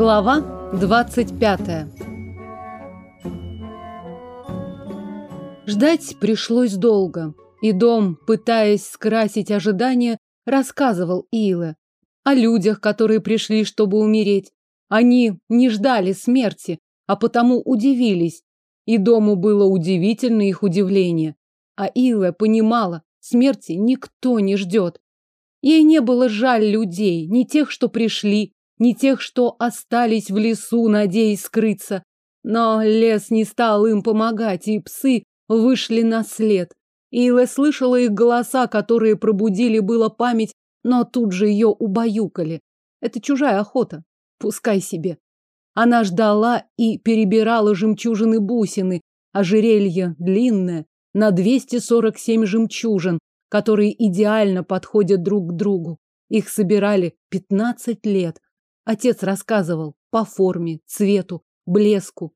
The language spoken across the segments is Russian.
Глава 25. Ждать пришлось долго, и дом, пытаясь скрасить ожидания, рассказывал Иле о людях, которые пришли, чтобы умереть. Они не ждали смерти, а потому удивились, и дому было удивительно их удивление. А Иле понимала, смерти никто не ждет. Ей не было жаль людей, ни тех, что пришли, ни тех, что остались в лесу, надеясь скрыться. Но лес не стал им помогать, и псы вышли на след. Илэ слышала их голоса, которые пробудили было память, но тут же ее убаюкали. Это чужая охота. Пускай себе. Она ждала и перебирала жемчужины бусины, ожерелье длинное, на 247 жемчужин, которые идеально подходят друг к другу. Их собирали 15 лет. Отец рассказывал по форме, цвету, блеску.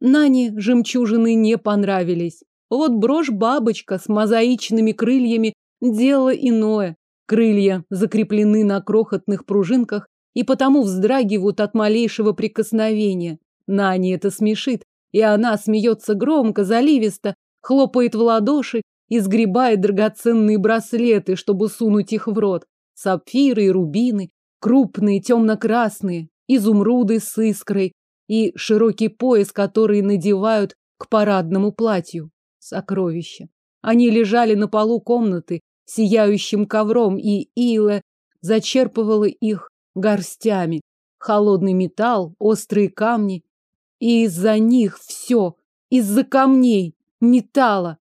Нане жемчужины не понравились. Вот брошь-бабочка с мозаичными крыльями – дело иное. Крылья закреплены на крохотных пружинках и потому вздрагивают от малейшего прикосновения. Нане это смешит, и она смеется громко, заливисто, хлопает в ладоши и сгребает драгоценные браслеты, чтобы сунуть их в рот. Сапфиры и рубины, крупные темно-красные, изумруды с искрой и широкий пояс, который надевают к парадному платью. Сокровища. Они лежали на полу комнаты, сияющим ковром, и Ила зачерпывала их горстями. Холодный металл, острые камни. И из-за них все, из-за камней, металла.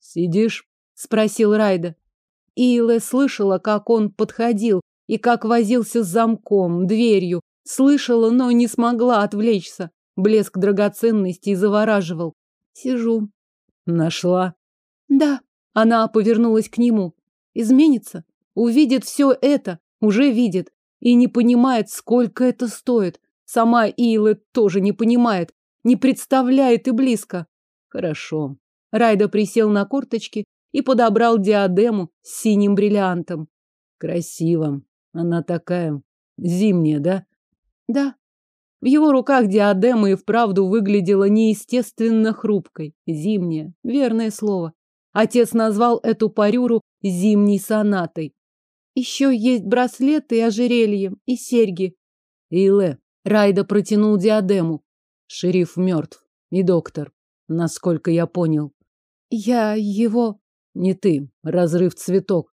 «Сидишь?» — спросил Райда. Ила слышала, как он подходил и как возился с замком, дверью. Слышала, но не смогла отвлечься. Блеск драгоценностей завораживал. Сижу. Нашла? Да. Она повернулась к нему. Изменится? Увидит все это, уже видит. И не понимает, сколько это стоит. Сама Илы тоже не понимает. Не представляет и близко. Хорошо. Райда присел на корточки и подобрал диадему с синим бриллиантом. Красиво. Она такая зимняя, да? Да. В его руках диадема и вправду выглядела неестественно хрупкой. Зимняя. Верное слово. Отец назвал эту парюру зимней сонатой. Еще есть браслеты и ожерелье, и серьги. Илэ. Райда протянул диадему. Шериф мертв. И доктор. Насколько я понял. Я его... Не ты. Разрыв цветок.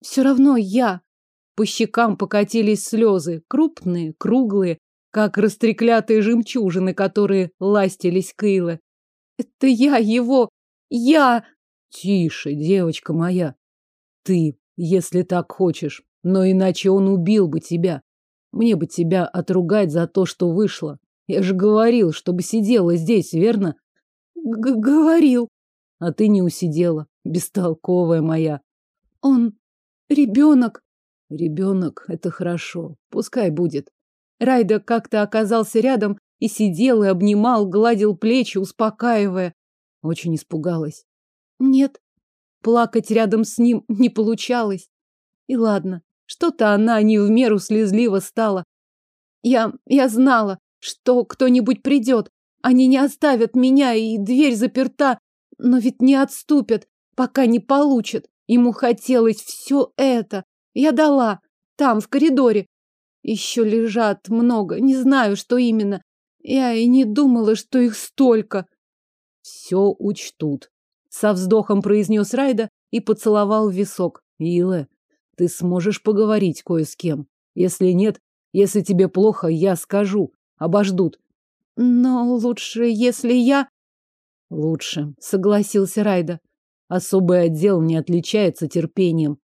Все равно я. По щекам покатились слезы, крупные, круглые, как растреклятые жемчужины, которые ластились Кейла. Это я его... Я... Тише, девочка моя. Ты, если так хочешь. Но иначе он убил бы тебя. Мне бы тебя отругать за то, что вышло. Я же говорил, чтобы сидела здесь, верно? Г говорил. А ты не усидела, бестолковая моя. Он ребенок. Ребенок — это хорошо. Пускай будет. Райда как-то оказался рядом и сидел и обнимал, гладил плечи, успокаивая. Очень испугалась. Нет, плакать рядом с ним не получалось. И ладно, что-то она не в меру слезливо стала. Я... я знала, что кто-нибудь придет. Они не оставят меня, и дверь заперта, но ведь не отступят, пока не получат. Ему хотелось все это, я дала. Там, в коридоре. Еще лежат много. Не знаю, что именно. Я и не думала, что их столько. Все учтут. Со вздохом произнес Райда и поцеловал висок. Илэ, ты сможешь поговорить кое с кем. Если нет, если тебе плохо, я скажу. Обождут. Но лучше, если я... Лучше, согласился Райда. Особый отдел не отличается терпением.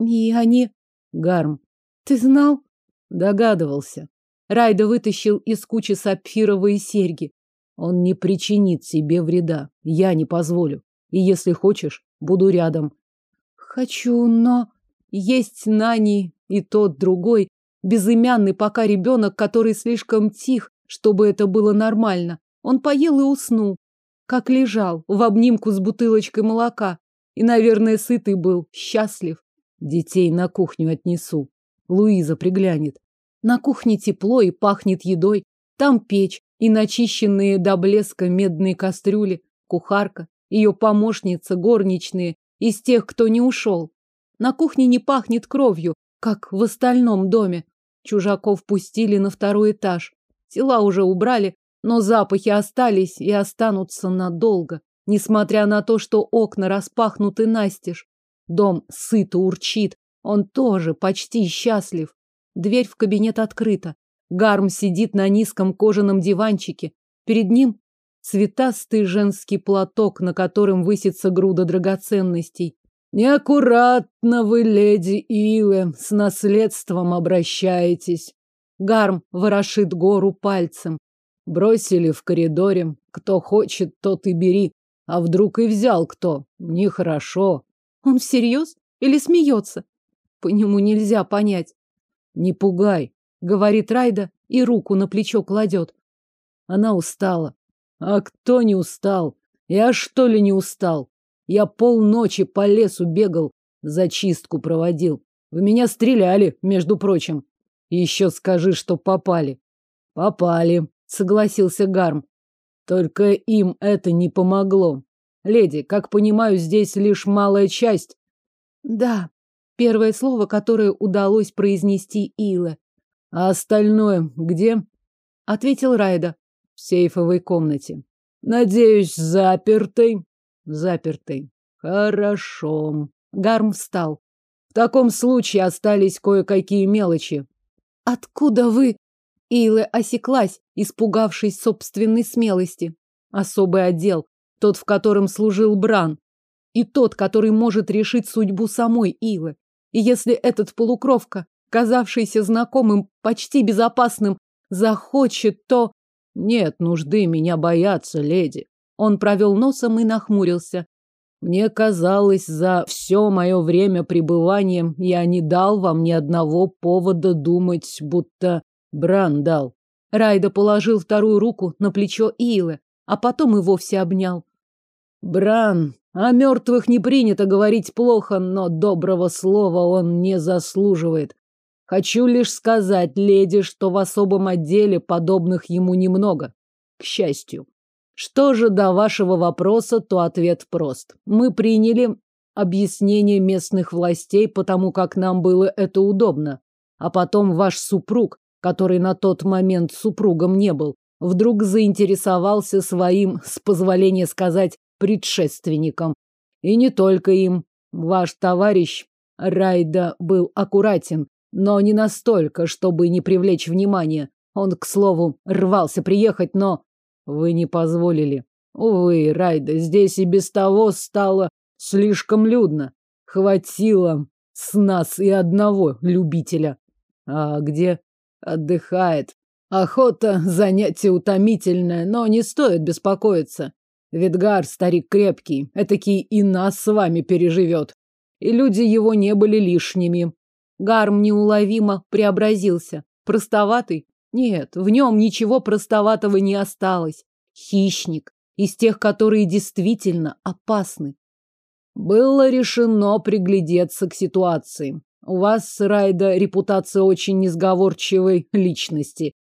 И они... Гарм. Ты знал? Догадывался. Райда вытащил из кучи сапфировые серьги. Он не причинит себе вреда. Я не позволю. И если хочешь, буду рядом. Хочу, но... Есть Нани и тот другой, безымянный пока ребенок, который слишком тих, чтобы это было нормально. Он поел и уснул, как лежал в обнимку с бутылочкой молока. И, наверное, сытый был, счастлив. Детей на кухню отнесу. Луиза приглянет. На кухне тепло и пахнет едой. Там печь и начищенные до блеска медные кастрюли, кухарка, ее помощница, горничные, из тех, кто не ушел. На кухне не пахнет кровью, как в остальном доме. Чужаков пустили на второй этаж. Тела уже убрали, но запахи остались и останутся надолго, несмотря на то, что окна распахнуты настежь. Дом сыто урчит, он тоже почти счастлив. Дверь в кабинет открыта. Гарм сидит на низком кожаном диванчике. Перед ним цветастый женский платок, на котором высится груда драгоценностей. Неаккуратно вы, леди Илэ, с наследством обращаетесь. Гарм ворошит гору пальцем. Бросили в коридоре. Кто хочет, тот и бери. А вдруг и взял кто? Нехорошо. Он всерьез или смеется? По нему нельзя понять. Не пугай, говорит Райда и руку на плечо кладет. Она устала. А кто не устал? Я что ли не устал? Я полночи по лесу бегал, зачистку проводил. В меня стреляли, между прочим. еще скажи, что попали. Попали, согласился Гарм. Только им это не помогло. Леди, как понимаю, здесь лишь малая часть. Да, первое слово, которое удалось произнести Иле. А остальное где? Ответил Райда. В сейфовой комнате. Надеюсь, запертой. Запертой. Хорошо. Гарм встал. В таком случае остались кое-какие мелочи. Откуда вы? Илэ осеклась, испугавшись собственной смелости. Особый отдел, тот, в котором служил Бран, и тот, который может решить судьбу самой Илы. И если этот полукровка, казавшийся знакомым, почти безопасным, захочет, то... Нет нужды меня бояться, леди. Он провел носом и нахмурился. Мне казалось, за все мое время пребывания я не дал вам ни одного повода думать, будто Бран дал. Райда положил вторую руку на плечо Илы, а потом и вовсе обнял. Бран, о мертвых не принято говорить плохо, но доброго слова он не заслуживает. Хочу лишь сказать, леди, что в особом отделе подобных ему немного. К счастью. Что же до вашего вопроса, то ответ прост. Мы приняли объяснение местных властей, потому как нам было это удобно. А потом ваш супруг, который на тот момент супругом не был, вдруг заинтересовался своим, с позволения сказать, предшественником. И не только им. Ваш товарищ Райда был аккуратен, но не настолько, чтобы не привлечь внимания. Он, к слову, рвался приехать, но вы не позволили. Увы, Райда, здесь и без того стало слишком людно. Хватило с нас и одного любителя. А где? Отдыхает. Охота – занятие утомительное, но не стоит беспокоиться. Видгар – старик крепкий, этакий и нас с вами переживет. И люди его не были лишними. Гарм неуловимо преобразился. Простоватый, нет, в нем ничего простоватого не осталось. Хищник, из тех, которые действительно опасны. Было решено приглядеться к ситуации. У вас, Райда, репутация очень несговорчивой личности.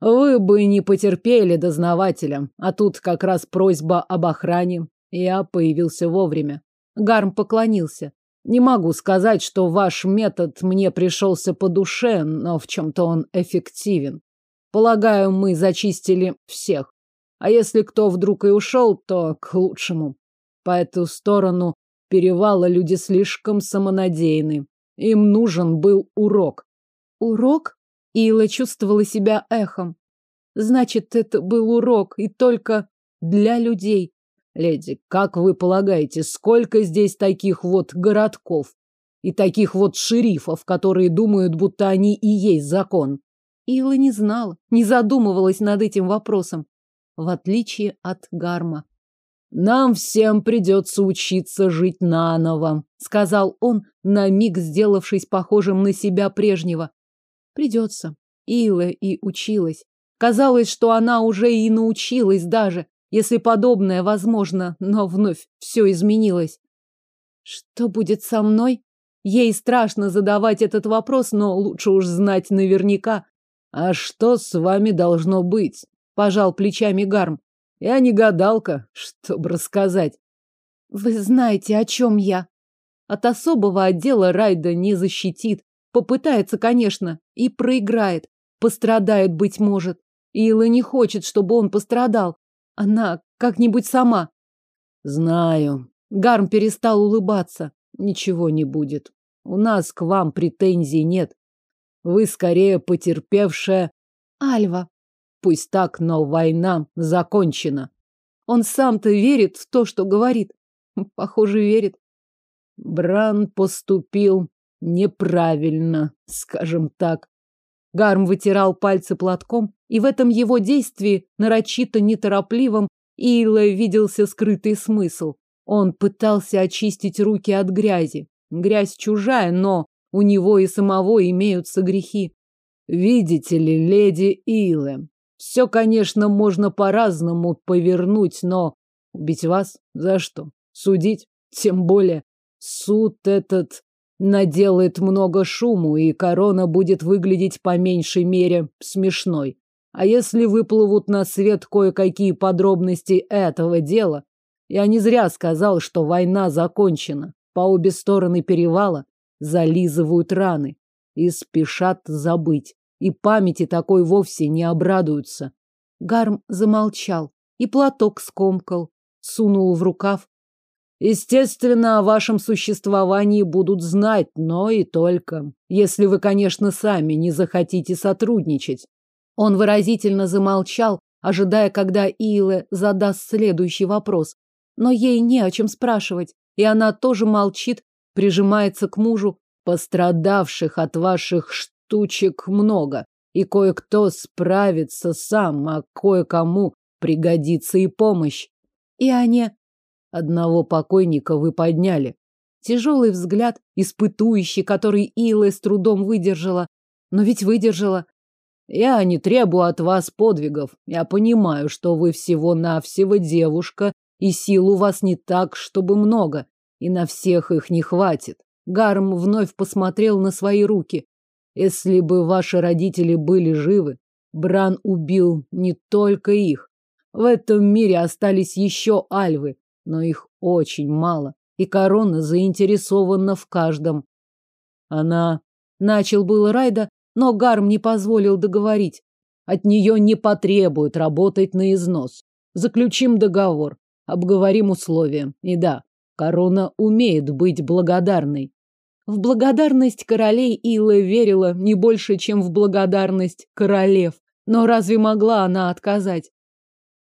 Вы бы не потерпели дознавателя, а тут как раз просьба об охране. Я появился вовремя. Гарм поклонился. Не могу сказать, что ваш метод мне пришелся по душе, но в чем-то он эффективен. Полагаю, мы зачистили всех. А если кто вдруг и ушел, то к лучшему. По эту сторону перевала люди слишком самонадеянны. Им нужен был урок. Урок? Ила чувствовала себя эхом. Значит, это был урок, и только для людей. Леди, как вы полагаете, сколько здесь таких вот городков? И таких вот шерифов, которые думают, будто они и есть закон? Ила не знала, не задумывалась над этим вопросом, в отличие от Гарма. «Нам всем придется учиться жить наново», — сказал он, на миг сделавшись похожим на себя прежнего. «Придется». Ила и училась. Казалось, что она уже и научилась даже, если подобное возможно, но вновь все изменилось. Что будет со мной? Ей страшно задавать этот вопрос, но лучше уж знать наверняка, А что с вами должно быть? Пожал плечами Гарм. Я не гадалка, чтобы рассказать. Вы знаете, о чем я. От особого отдела Райда не защитит. Попытается, конечно, и проиграет. Пострадает, быть может. Ила не хочет, чтобы он пострадал. Она как-нибудь сама. Знаю. Гарм перестал улыбаться. Ничего не будет. У нас к вам претензий нет. Вы скорее потерпевшая... Альва. Пусть так, но война закончена. Он сам-то верит в то, что говорит. Похоже, верит. Бран поступил неправильно, скажем так. Гарм вытирал пальцы платком, и в этом его действии, нарочито неторопливом, Ила виделся скрытый смысл. Он пытался очистить руки от грязи. Грязь чужая, но у него и самого имеются грехи. Видите ли, леди Илэ, все, конечно, можно по-разному повернуть, но убить вас за что? Судить? Тем более суд этот наделает много шуму, и корона будет выглядеть по меньшей мере смешной. А если выплывут на свет кое-какие подробности этого дела, я не зря сказал, что война закончена. По обе стороны перевала зализывают раны и спешат забыть. И памяти такой вовсе не обрадуются. Гарм замолчал и платок скомкал, сунул в рукав. Естественно, о вашем существовании будут знать, но и только. Если вы, конечно, сами не захотите сотрудничать. Он выразительно замолчал, ожидая, когда Илэ задаст следующий вопрос. Но ей не о чем спрашивать, и она тоже молчит, прижимается к мужу. Пострадавших от ваших штучек много, и кое-кто справится сам, а кое-кому пригодится и помощь. И они... Одного покойника вы подняли. Тяжелый взгляд, испытующий, который Илэ с трудом выдержала. Но ведь выдержала. Я не требую от вас подвигов. Я понимаю, что вы всего-навсего девушка, и сил у вас не так, чтобы много, и на всех их не хватит. Гарм вновь посмотрел на свои руки. Если бы ваши родители были живы, Бран убил не только их. В этом мире остались еще альвы, но их очень мало, и корона заинтересована в каждом. Она... Начал был Райда, но Гарм не позволил договорить. От нее не потребуют работать на износ. Заключим договор, обговорим условия. И да, корона умеет быть благодарной. В благодарность королей Илла верила не больше, чем в благодарность королев. Но разве могла она отказать?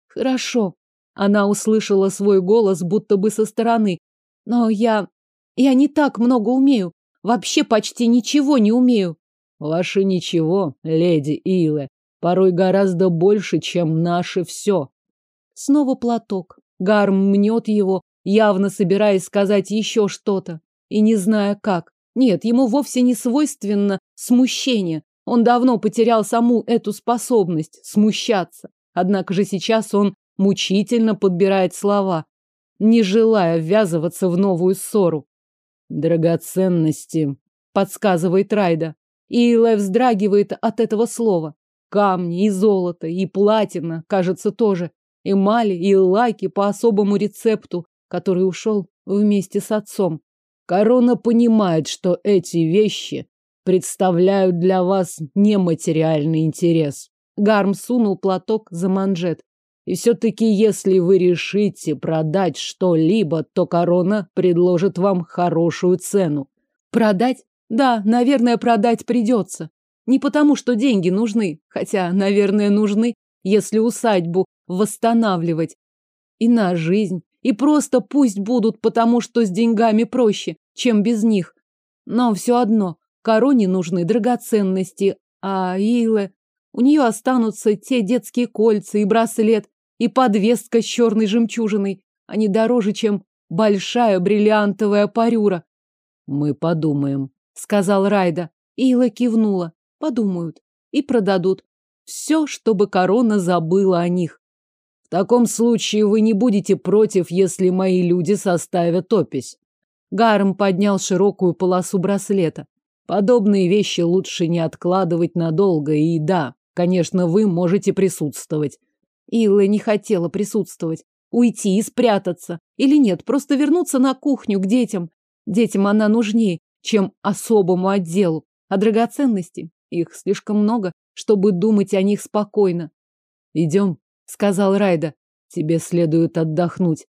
Хорошо. Она услышала свой голос, будто бы со стороны. Но я... я не так много умею. Вообще почти ничего не умею. Ваше ничего, леди Илэ, порой гораздо больше, чем наше все. Снова платок. Гарм мнет его, явно собираясь сказать еще что-то и не зная как. Нет, ему вовсе не свойственно смущение. Он давно потерял саму эту способность смущаться. Однако же сейчас он мучительно подбирает слова, не желая ввязываться в новую ссору. Драгоценности, подсказывает Райда. И Илэ вздрагивает от этого слова. Камни и золото, и платина, кажется, тоже. Эмали и лаки по особому рецепту, который ушел вместе с отцом. Корона понимает, что эти вещи представляют для вас нематериальный интерес. Гарм сунул платок за манжет. И все-таки, если вы решите продать что-либо, то корона предложит вам хорошую цену. Продать? Да, наверное, продать придется. Не потому, что деньги нужны, хотя, наверное, нужны, если усадьбу восстанавливать. И на жизнь, и просто пусть будут, потому что с деньгами проще, чем без них. Но все одно, короне нужны драгоценности, а Иле... У нее останутся те детские кольца и браслет, и подвеска с черной жемчужиной. Они дороже, чем большая бриллиантовая парюра. Мы подумаем, сказал Райда. Ила кивнула. Подумают и продадут. Все, чтобы корона забыла о них. В таком случае вы не будете против, если мои люди составят опись. Гарм поднял широкую полосу браслета. Подобные вещи лучше не откладывать надолго, и да, конечно, вы можете присутствовать. Илла не хотела присутствовать. Уйти и спрятаться. Или нет, просто вернуться на кухню к детям. Детям она нужнее, чем особому отделу. А драгоценности? Их слишком много, чтобы думать о них спокойно. Идем, сказал Райда. Тебе следует отдохнуть.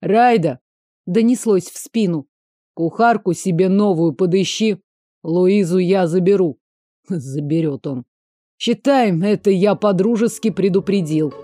Райда! Донеслось в спину. Кухарку себе новую подыщи. Луизу я заберу. Заберет он. Считаем, это я подружески предупредил.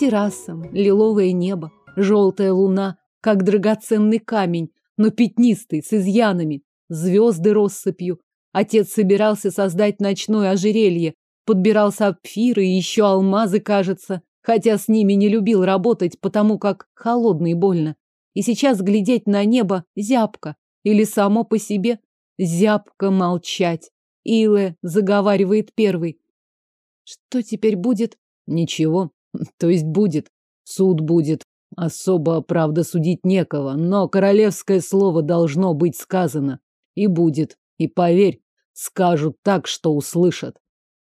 Терраса, лиловое небо, желтая луна, как драгоценный камень, но пятнистый, с изъянами, звезды россыпью. Отец собирался создать ночное ожерелье, подбирал сапфиры и еще алмазы, кажется, хотя с ними не любил работать, потому как холодно и больно. И сейчас глядеть на небо зябко, или само по себе зябко молчать. Илэ заговаривает первый. Что теперь будет? Ничего. То есть будет. Суд будет. Особо, правда, судить некого, но королевское слово должно быть сказано. И будет. И поверь, скажут так, что услышат.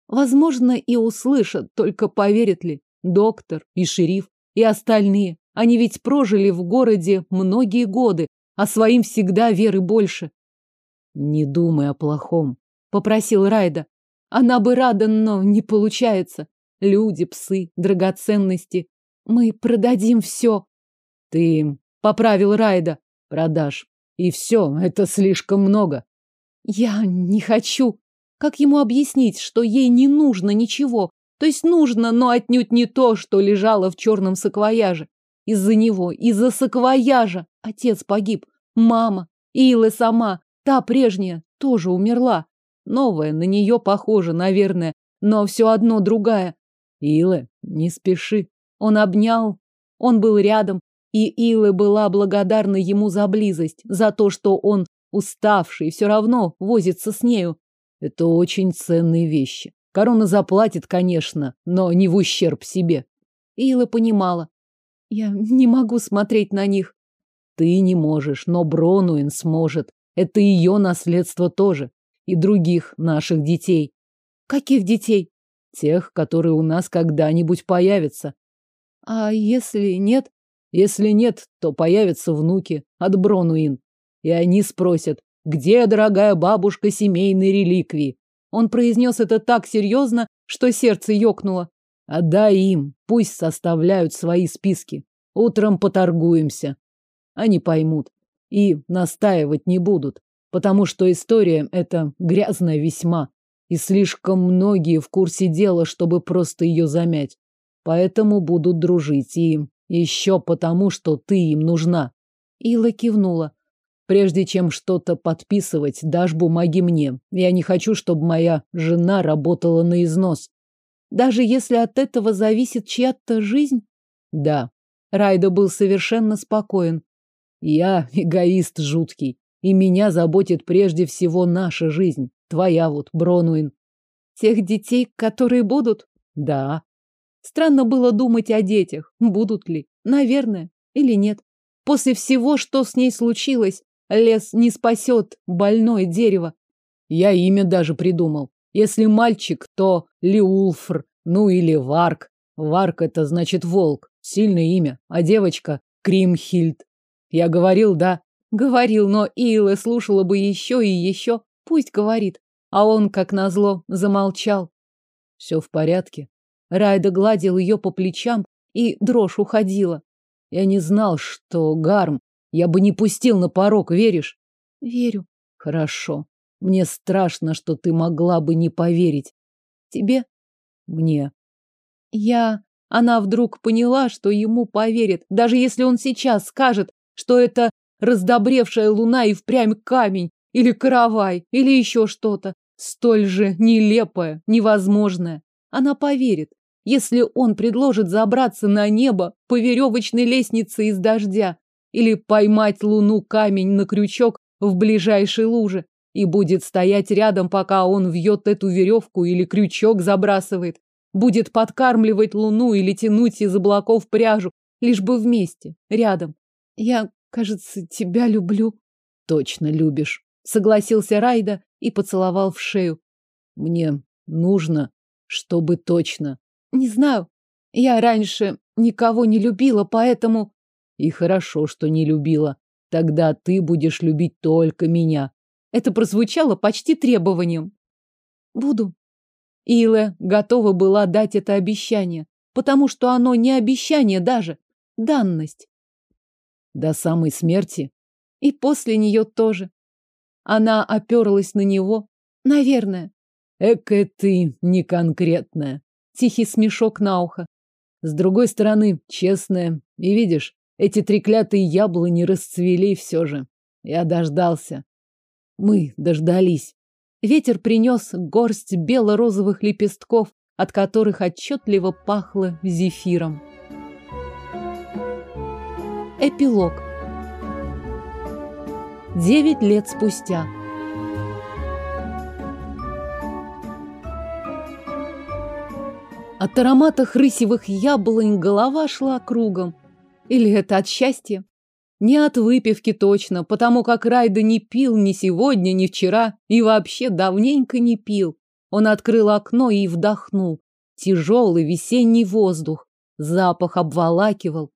Возможно, и услышат, только поверят ли доктор и шериф и остальные. Они ведь прожили в городе многие годы, а своим всегда веры больше. Не думай о плохом, попросил Райда. Она бы рада, но не получается. Люди, псы, драгоценности. Мы продадим все. Ты поправил Райда. Продашь. И все, это слишком много. Я не хочу. Как ему объяснить, что ей не нужно ничего? То есть нужно, но отнюдь не то, что лежало в черном саквояже. Из-за него, из-за саквояжа. Отец погиб. Мама. Илла сама. Та прежняя тоже умерла. Новая на нее похожа, наверное, но все одно другая. Илла, не спеши. Он обнял, он был рядом, и Илла была благодарна ему за близость, за то, что он, уставший, все равно возится с нею. Это очень ценные вещи. Корона заплатит, конечно, но не в ущерб себе. Илла понимала. Я не могу смотреть на них. Ты не можешь, но Бронуин сможет. Это ее наследство тоже. И других наших детей. Каких детей? Тех, которые у нас когда-нибудь появятся. А если нет? Если нет, то появятся внуки от Бронуин. И они спросят, где, дорогая бабушка, семейной реликвии? Он произнес это так серьезно, что сердце ёкнуло. Отдай им, пусть составляют свои списки. Утром поторгуемся. Они поймут и настаивать не будут, потому что история эта грязная весьма и слишком многие в курсе дела, чтобы просто ее замять. Поэтому будут дружить и еще потому, что ты им нужна. Ила кивнула. Прежде чем что-то подписывать, дашь бумаги мне. Я не хочу, чтобы моя жена работала на износ. Даже если от этого зависит чья-то жизнь? Да. Райдо был совершенно спокоен. Я эгоист жуткий, и меня заботит прежде всего наша жизнь. Твоя вот, Бронуин. Тех детей, которые будут? Да. Странно было думать о детях. Будут ли? Наверное. Или нет. После всего, что с ней случилось, лес не спасет больное дерево. Я имя даже придумал. Если мальчик, то Лиулфр, ну или Варк. Варк это значит волк. Сильное имя. А девочка Кримхильд. Я говорил, да? Говорил, но Илла слушала бы еще и еще. Пусть говорит. А он, как назло, замолчал. Все в порядке. Райда гладил ее по плечам, и дрожь уходила. Я не знал, что Гарм. Я бы не пустил на порог, веришь? Верю. Хорошо. Мне страшно, что ты могла бы не поверить. Тебе? Мне. Я... Она вдруг поняла, что ему поверит, даже если он сейчас скажет, что это раздобревшая луна и впрямь камень, или каравай, или еще что-то, столь же нелепое, невозможное. Она поверит, если он предложит забраться на небо по веревочной лестнице из дождя или поймать луну камень на крючок в ближайшей луже и будет стоять рядом, пока он вьет эту веревку или крючок забрасывает, будет подкармливать луну или тянуть из облаков пряжу, лишь бы вместе, рядом. Я Кажется, тебя люблю. Точно любишь. Согласился Райда и поцеловал в шею. Мне нужно, чтобы точно. Не знаю. Я раньше никого не любила, поэтому... И хорошо, что не любила. Тогда ты будешь любить только меня. Это прозвучало почти требованием. Буду. Илэ готова была дать это обещание, потому что оно не обещание даже, данность. До самой смерти? И после нее тоже. Она оперлась на него. Наверное. Эка ты неконкретная. Тихий смешок на ухо. С другой стороны, честная. И видишь, эти треклятые яблони расцвели все же. Я дождался. Мы дождались. Ветер принес горсть бело-розовых лепестков, от которых отчетливо пахло зефиром. Эпилог. Девять лет спустя. От аромата хрысевых яблонь голова шла кругом. Или это от счастья? Не от выпивки точно, потому как Райда не пил ни сегодня, ни вчера, и вообще давненько не пил. Он открыл окно и вдохнул. Тяжелый весенний воздух. Запах обволакивал.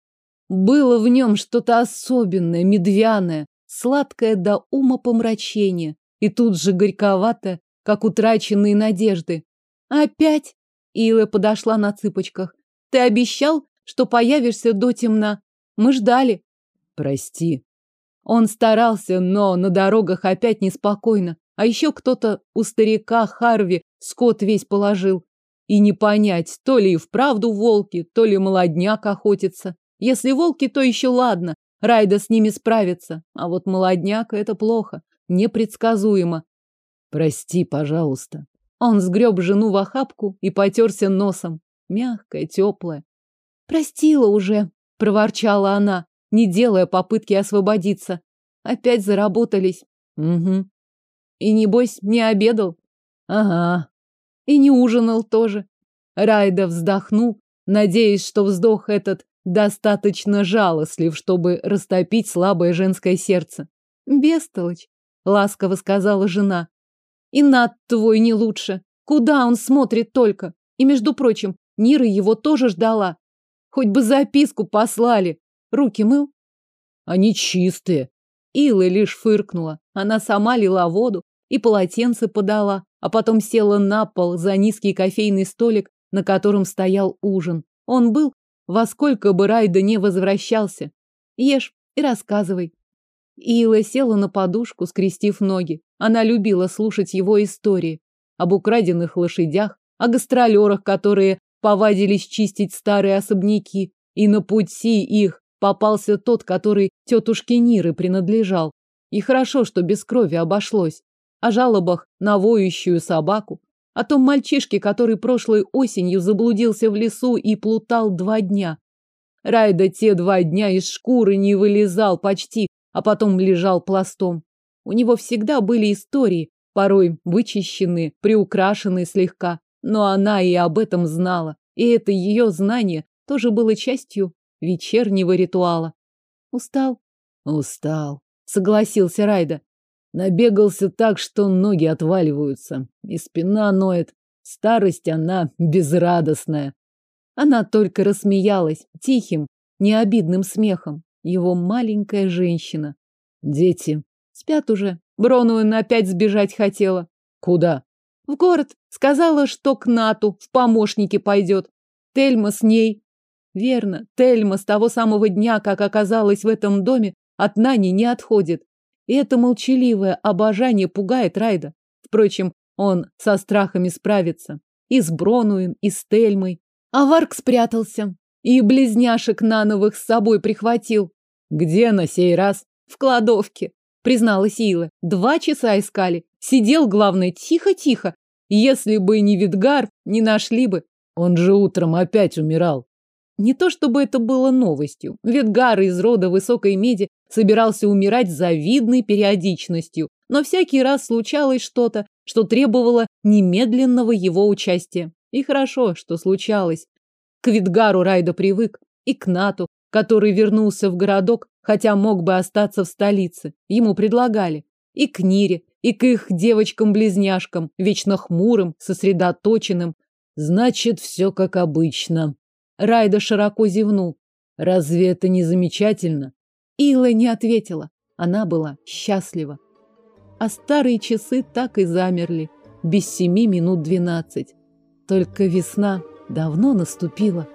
Было в нем что-то особенное, медвяное, сладкое до ума помрачения, и тут же горьковато, как утраченные надежды. Опять? Ила подошла на цыпочках. Ты обещал, что появишься до темна. Мы ждали. Прости. Он старался, но на дорогах опять неспокойно. А еще кто-то у старика Харви скот весь положил. И не понять, то ли и вправду волки, то ли молодняк охотится. Если волки, то еще ладно, Райда с ними справится. А вот молодняк — это плохо, непредсказуемо. Прости, пожалуйста. Он сгреб жену в охапку и потерся носом. Мягкая, теплая. Простила уже, проворчала она не делая попытки освободиться. Опять заработались. Угу. И, небось, не обедал? Ага. И не ужинал тоже. Райда вздохнул, надеясь, что вздох этот достаточно жалостлив, чтобы растопить слабое женское сердце. Бестолочь, ласково сказала жена. И над твой не лучше. Куда он смотрит только? И, между прочим, Нира его тоже ждала. Хоть бы записку послали. Руки мыл? Они чистые. Ила лишь фыркнула. Она сама лила воду и полотенце подала, а потом села на пол за низкий кофейный столик, на котором стоял ужин. Он был, во сколько бы Райда не возвращался. Ешь и рассказывай. Ила села на подушку, скрестив ноги. Она любила слушать его истории. Об украденных лошадях, о гастролерах, которые повадились чистить старые особняки, и на пути их попался тот, который тетушке Ниры принадлежал. И хорошо, что без крови обошлось. О жалобах на воющую собаку, о том мальчишке, который прошлой осенью заблудился в лесу и плутал два дня. Райда те два дня из шкуры не вылезал почти, а потом лежал пластом. У него всегда были истории, порой вычищенные, приукрашенные слегка, но она и об этом знала, и это ее знание тоже было частью вечернего ритуала. Устал? Устал, согласился Райда. Набегался так, что ноги отваливаются, и спина ноет. Старость она безрадостная. Она только рассмеялась тихим, необидным смехом. Его маленькая женщина. Дети. Спят уже. Бронуэн опять сбежать хотела. Куда? В город. Сказала, что к Нату в помощники пойдет. Тельма с ней. Верно, Тельма с того самого дня, как оказалась в этом доме, от Нани не отходит. И это молчаливое обожание пугает Райда. Впрочем, он со страхами справится. И с Бронуин, и с Тельмой. А Варк спрятался. И близняшек Нановых с собой прихватил. Где на сей раз? В кладовке, призналась Ила. Два часа искали. Сидел, главное, тихо-тихо. Если бы не Видгар, не нашли бы. Он же утром опять умирал. Не то чтобы это было новостью. Ветгар из рода высокой меди собирался умирать завидной периодичностью, но всякий раз случалось что-то, что требовало немедленного его участия. И хорошо, что случалось. К Витгару Райда привык, и к Нату, который вернулся в городок, хотя мог бы остаться в столице. Ему предлагали. И к Нире, и к их девочкам-близняшкам, вечно хмурым, сосредоточенным. Значит, все как обычно. Райда широко зевнул. Разве это не замечательно? Ила не ответила. Она была счастлива. А старые часы так и замерли. Без семи минут двенадцать. Только весна давно наступила.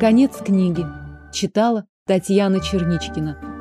Конец книги. Читала Татьяна Черничкина.